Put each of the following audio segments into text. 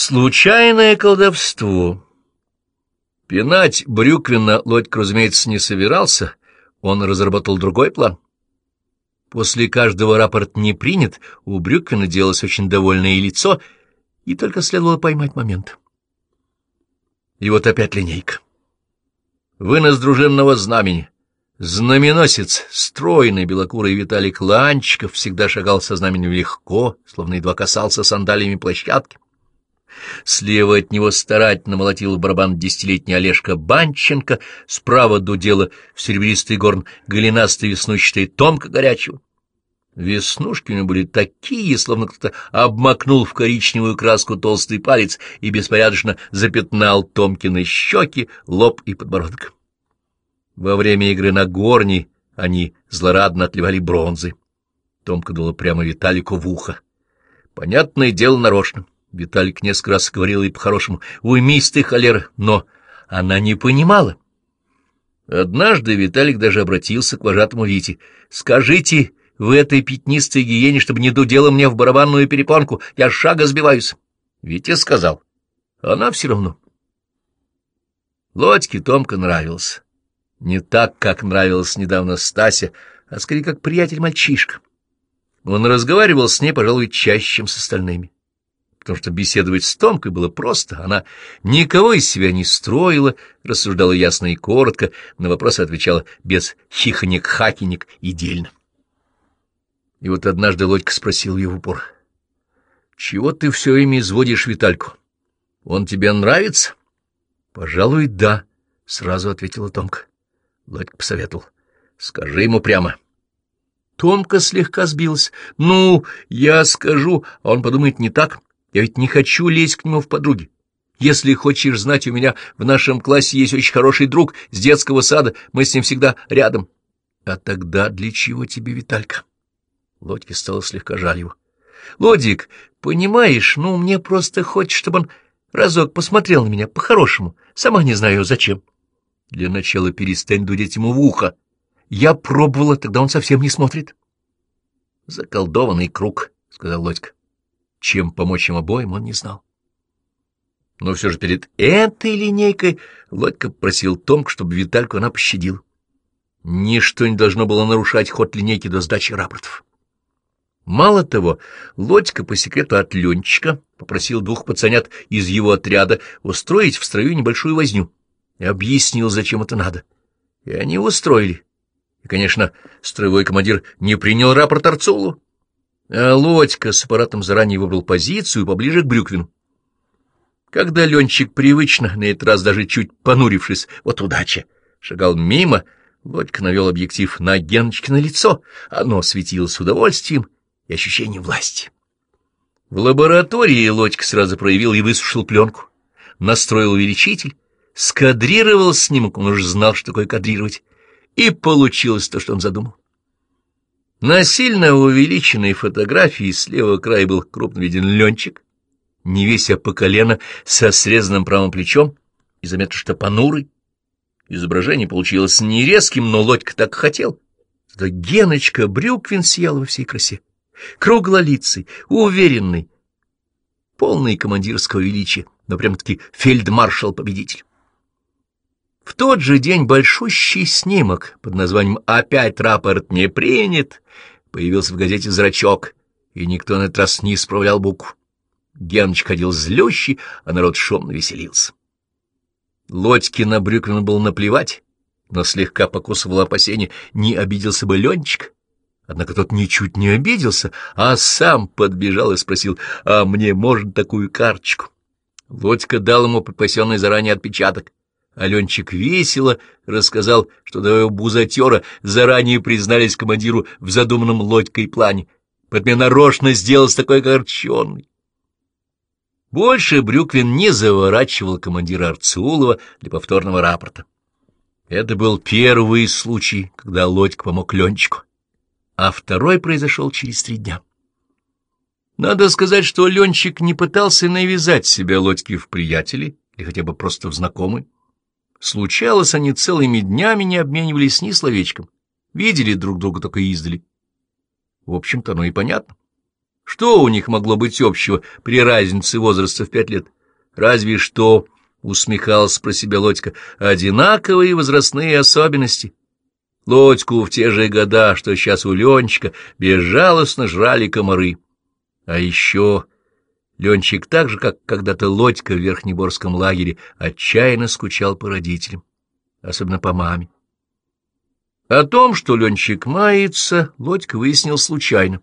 Случайное колдовство. Пинать Брюквина Лодька, разумеется, не собирался, он разработал другой план. После каждого рапорт не принят, у Брюквина делалось очень довольное лицо, и только следовало поймать момент. И вот опять линейка. Вынос дружинного знамени. Знаменосец, стройный белокурый Виталик Ланчиков, всегда шагал со знаменем легко, словно едва касался сандалиями площадки. Слева от него старательно молотил барабан десятилетний Олежка Банченко, справа дудела в серебристый горн голенастый веснущатый Томка Горячего. Веснушки у него были такие, словно кто-то обмакнул в коричневую краску толстый палец и беспорядочно запятнал Томкины щеки, лоб и подбородок. Во время игры на горни они злорадно отливали бронзы. Томка дула прямо Виталику в ухо. Понятное дело нарочно. Виталик несколько раз говорил ей по-хорошему «Уймись ты, холера!» Но она не понимала. Однажды Виталик даже обратился к вожатому Вите. «Скажите в этой пятнистой гиене, чтобы не дудела мне в барабанную перепонку, я шага сбиваюсь». Витя сказал. Она все равно. Лодьке Томка нравился. Не так, как нравилась недавно Стася, а скорее как приятель-мальчишка. Он разговаривал с ней, пожалуй, чаще, чем с остальными потому что беседовать с Томкой было просто. Она никого из себя не строила, рассуждала ясно и коротко, на вопросы отвечала без хихонек-хакинек и дельно. И вот однажды Лодька спросил ее в упор. — Чего ты все время изводишь Витальку? Он тебе нравится? — Пожалуй, да, — сразу ответила Томка. Лодька посоветовал. — Скажи ему прямо. Томка слегка сбилась. — Ну, я скажу, а он подумает не так. Я ведь не хочу лезть к нему в подруги. Если хочешь знать, у меня в нашем классе есть очень хороший друг с детского сада, мы с ним всегда рядом. А тогда для чего тебе, Виталька? Лодьке стало слегка жаль его. Лодик, понимаешь, ну, мне просто хочется, чтобы он разок посмотрел на меня по-хорошему. Сама не знаю, зачем. Для начала перестань дудеть ему в ухо. Я пробовала, тогда он совсем не смотрит. Заколдованный круг, — сказал Лодька. Чем помочь им обоим, он не знал. Но все же перед этой линейкой Лодька просил Томку, чтобы Витальку она пощадила. Ничто не должно было нарушать ход линейки до сдачи рапортов. Мало того, Лодька по секрету от Ленчика попросил двух пацанят из его отряда устроить в строю небольшую возню и объяснил, зачем это надо. И они устроили. И, конечно, строевой командир не принял рапорт Арцулу. А Лодька с аппаратом заранее выбрал позицию поближе к Брюквину. Когда Ленчик привычно, на этот раз даже чуть понурившись, вот удача, шагал мимо, Лодька навел объектив на Геночкино лицо. Оно светилось удовольствием и ощущением власти. В лаборатории Лодька сразу проявил и высушил пленку, настроил увеличитель, скадрировал снимок, он уже знал, что такое кадрировать, и получилось то, что он задумал. На сильно увеличенной фотографии с левого края был крупно виден Ленчик, не веся по колено, со срезанным правым плечом, и заметно, что понурый. Изображение получилось не резким, но Лодька так хотел. Зато Геночка Брюквин сиял во всей красе. Круглолицый, уверенный, полный командирского величия, но прям-таки фельдмаршал-победитель. В тот же день большущий снимок под названием «Опять рапорт не принят» появился в газете «Зрачок», и никто на этот раз не исправлял букву. Геныч ходил злющий, а народ шумно веселился. Лодьке на Брюквина было наплевать, но слегка покусывало опасение, не обиделся бы Ленчик. Однако тот ничуть не обиделся, а сам подбежал и спросил, а мне можно такую карточку? Лодька дал ему припасенный заранее отпечаток. Аленчик весело рассказал, что двое бузатера заранее признались командиру в задуманном лодькой плане. Поэтому нарочно сделался такой огорченный. Больше Брюквин не заворачивал командира Арцулова для повторного рапорта. Это был первый случай, когда Лодька помог Ленчику, а второй произошел через три дня. Надо сказать, что Ленчик не пытался навязать себя Лодьке в приятели или хотя бы просто в знакомый. Случалось, они целыми днями не обменивались ни словечком, видели друг друга только издали. В общем-то, оно и понятно. Что у них могло быть общего при разнице возраста в пять лет? Разве что, — усмехался про себя Лодька, — одинаковые возрастные особенности. Лодьку в те же года, что сейчас у Ленчика, безжалостно жрали комары. А еще Ленчик так же, как когда-то Лодька в Верхнеборском лагере, отчаянно скучал по родителям, особенно по маме. О том, что Ленчик мается, Лодька выяснил случайно.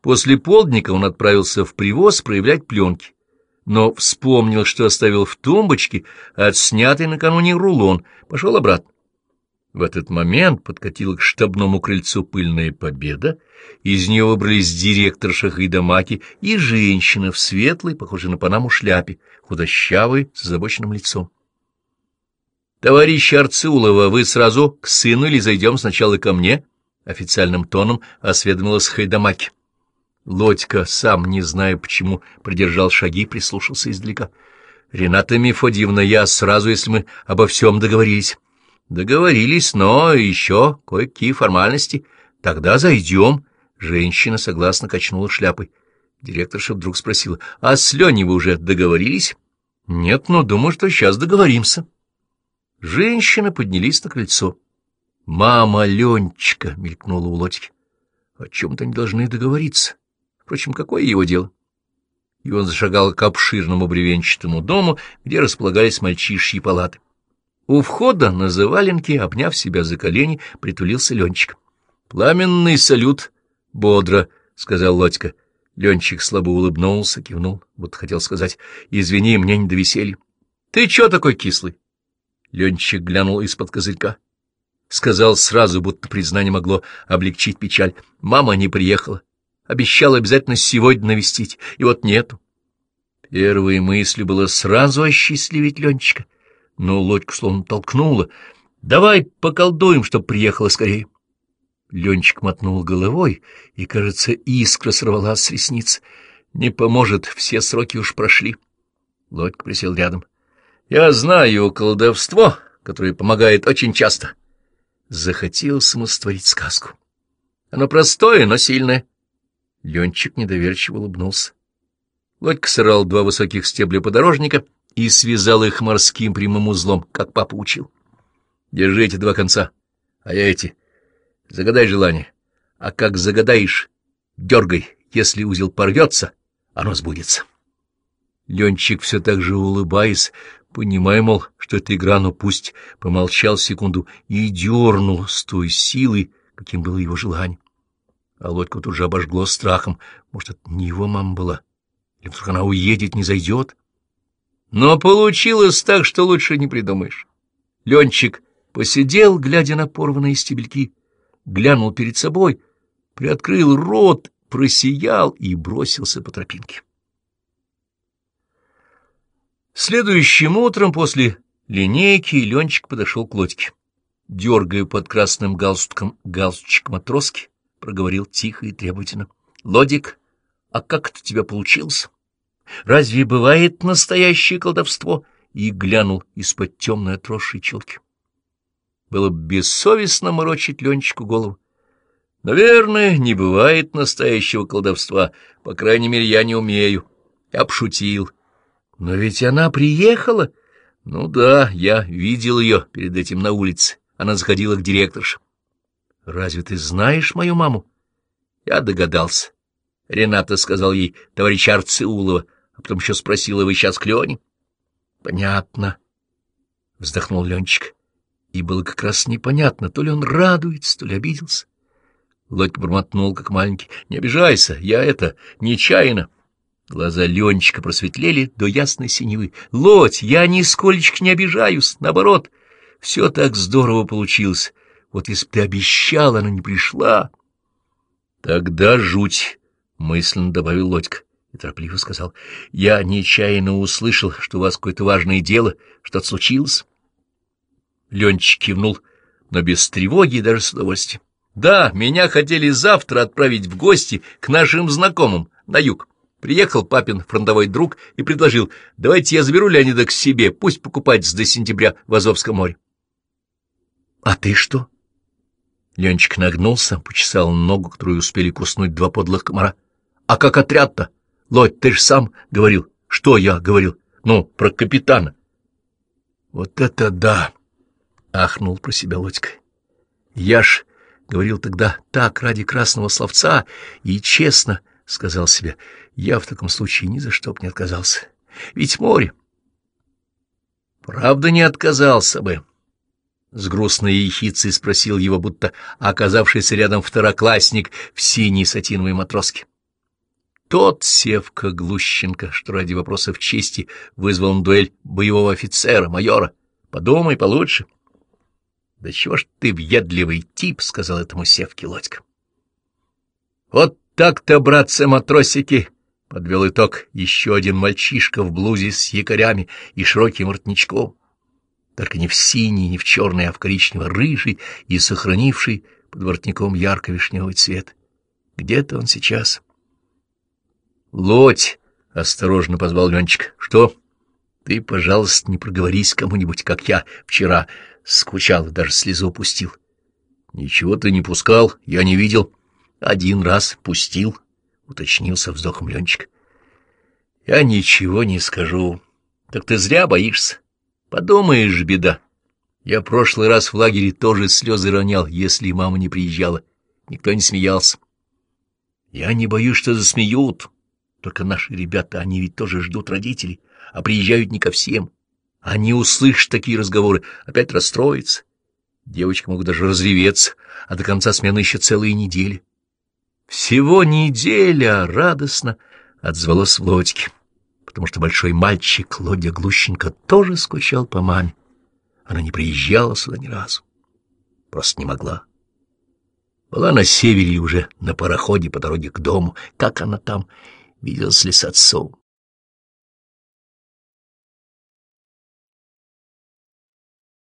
После полдника он отправился в привоз проявлять пленки, но вспомнил, что оставил в тумбочке отснятый накануне рулон, пошел обратно. В этот момент подкатила к штабному крыльцу пыльная победа, из нее выбрались директор Шахайдамаки и женщина в светлой, похожей на панаму шляпе, худощавой, с озабоченным лицом. — Товарищ Арцулова, вы сразу к сыну или зайдем сначала ко мне? — официальным тоном осведомилась Хайдамаки. Лодька, сам не зная почему, придержал шаги, прислушался издалека. — Рената Мефодьевна, я сразу, если мы обо всем договорились. — Договорились, но еще кое-какие формальности. Тогда зайдем. Женщина согласно качнула шляпой. Директорша вдруг спросила, — А с Леней вы уже договорились? — Нет, но думаю, что сейчас договоримся. Женщины поднялись на крыльцо. — Мама Ленчика! — мелькнула у Лодьки. — О чем-то они должны договориться. Впрочем, какое его дело? И он зашагал к обширному бревенчатому дому, где располагались мальчишьи палаты. У входа на заваленке, обняв себя за колени, притулился Ленчик. — Пламенный салют! — бодро, — сказал Лодька. Ленчик слабо улыбнулся, кивнул, будто хотел сказать, — извини, мне не до веселья. — Ты чё такой кислый? Ленчик глянул из-под козырька. Сказал сразу, будто признание могло облегчить печаль. Мама не приехала. Обещал обязательно сегодня навестить, и вот нету. Первой мыслью было сразу осчастливить Ленчика, но лодьку словно толкнула. «Давай поколдуем, чтоб приехала скорее». Ленчик мотнул головой, и, кажется, искра сорвалась с ресниц. «Не поможет, все сроки уж прошли». Лодька присел рядом. «Я знаю колдовство, которое помогает очень часто». Захотел самостворить сказку. Оно простое, но сильное. Ленчик недоверчиво улыбнулся. Лодька сырал два высоких стебля подорожника и связал их морским прямым узлом, как папа учил. Держите два конца, а я эти. Загадай желание. А как загадаешь, дергай. Если узел порвется, оно сбудется. Ленчик все так же улыбаясь, понимая, мол, что это игра, но пусть помолчал секунду и дернул с той силой, каким было его желание. А Лодьку тут же обожгло страхом. Может, это не его мама была? Или вдруг она уедет, не зайдет? Но получилось так, что лучше не придумаешь. Ленчик посидел, глядя на порванные стебельки, глянул перед собой, приоткрыл рот, просиял и бросился по тропинке. Следующим утром после линейки Ленчик подошел к Лодьке. Дергая под красным галстуком галстучек матроски, — проговорил тихо и требовательно. — Лодик, а как это у тебя получилось? Разве бывает настоящее колдовство? И глянул из-под темной отросшей челки. Было бессовестно морочить Ленчику голову. Наверное, не бывает настоящего колдовства, по крайней мере, я не умею. Я пошутил. Но ведь она приехала. Ну да, я видел ее перед этим на улице. Она заходила к директорше. Разве ты знаешь мою маму? Я догадался. Рената сказал ей, товарищ Арцеулова, а потом еще спросила, вы сейчас к Лене? Понятно, — вздохнул Ленчик. И было как раз непонятно, то ли он радуется, то ли обиделся. Лодька бормотнул, как маленький. — Не обижайся, я это, нечаянно. Глаза Ленчика просветлели до ясной синевы. — Лодь, я нисколечко не обижаюсь, наоборот. Все так здорово получилось. Вот если б ты обещала, она не пришла. — Тогда жуть, — мысленно добавил Лодька и торопливо сказал. — Я нечаянно услышал, что у вас какое-то важное дело, что-то случилось. Ленчик кивнул, но без тревоги и даже с удовольствием. — Да, меня хотели завтра отправить в гости к нашим знакомым на юг. Приехал папин фронтовой друг и предложил, давайте я заберу Леонида к себе, пусть покупать до сентября в Азовском море. — А ты что? — Ленчик нагнулся, почесал ногу, которую успели куснуть два подлых комара. — А как отряд-то? Лодь, ты ж сам говорил. Что я говорил? Ну, про капитана. Вот это да! — ахнул про себя Лодька. Я ж говорил тогда так ради красного словца и честно, — сказал себе, — я в таком случае ни за что б не отказался. Ведь море. Правда, не отказался бы. С грустной ехицей спросил его, будто оказавшийся рядом второклассник в синей сатиновой матроске. Тот Севка Глущенко, что ради вопросов чести вызвал на дуэль боевого офицера, майора. Подумай получше. — Да чего ж ты въедливый тип, — сказал этому Севке Лодька. — Вот так-то, братцы-матросики, — подвел итог еще один мальчишка в блузе с якорями и широким воротничком, только не в синий, не в черный, а в коричнево-рыжий и сохранивший под воротником ярко-вишневый цвет. Где-то он сейчас. — Лодь! — осторожно позвал Ленчик. — Что? Ты, пожалуйста, не проговорись кому-нибудь, как я вчера скучал и даже слезу пустил. — Ничего ты не пускал, я не видел. Один раз пустил, — уточнился вздохом Ленчик. — Я ничего не скажу. Так ты зря боишься. Подумаешь, беда. Я прошлый раз в лагере тоже слезы ронял, если мама не приезжала. Никто не смеялся. Я не боюсь, что засмеют. Только наши ребята, они ведь тоже ждут родителей, а приезжают не ко всем. Они услышат такие разговоры, опять расстроятся. Девочки могут даже разреветься, а до конца смены еще целые недели. Всего неделя радостно отзвалось в лодьке, потому что большой мальчик Лодя Глущенко тоже скучал по маме. Она не приезжала сюда ни разу. Просто не могла. Была на севере уже на пароходе по дороге к дому. Как она там? Виделась ли с отцом?